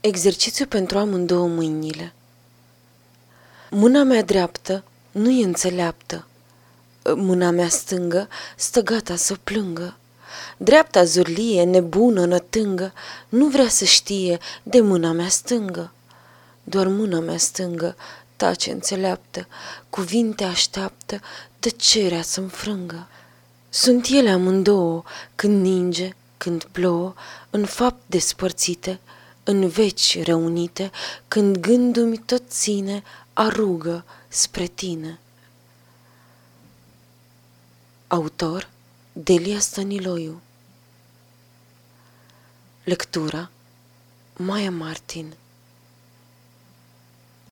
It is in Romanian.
Exercițiu pentru amândouă mâinile. Mâna mea dreaptă nu e înțeleaptă. Mâna mea stângă stă gata să plângă. Dreapta zurlie, nebună, nătângă, nu vrea să știe de mâna mea stângă. Doar mâna mea stângă tace înțeleaptă, cuvinte așteaptă, tăcerea să-mi frângă. Sunt ele amândouă, când ninge, când plouă, în fapt despărțite, în veci reunite, când gândul-mi tot ține, arugă spre tine. Autor Delia Stăniloiu Lectura Maia Martin